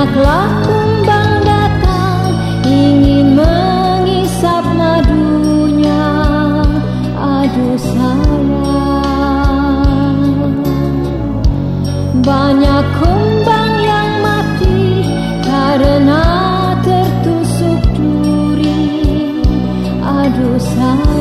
anaklah kumbang datang ingin mengisap madunya. Aduh sayang. Banyak kumbang yang mati karena tertusuk duri. Aduh sayang.